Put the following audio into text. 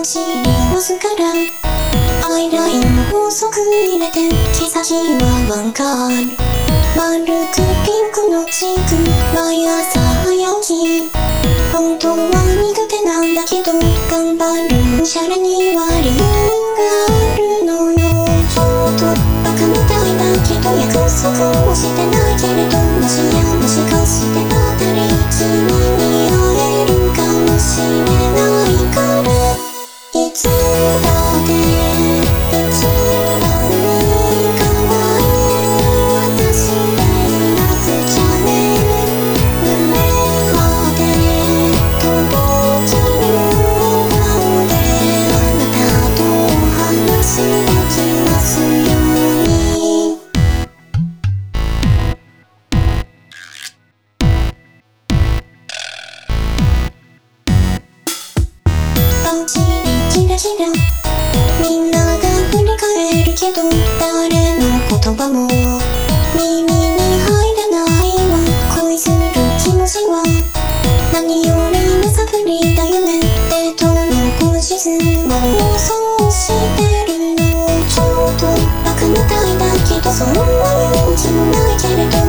分子をすからアイラインを細く入れて毛しはワンカール丸くピンクのチーク。毎朝早起き本当は苦手なんだけど頑張るおしゃれには理由があるのよちょっとバカみたいだけど約束をしてないけれどもしやもしかして当たり君に会みんなが振り返るけど誰の言葉も耳に入らないわ。恋する気持ちは何よりもさぶりだよね。ってとの後日も想してるの。ちょっとバカみたいだけどそんなに気もないけれど。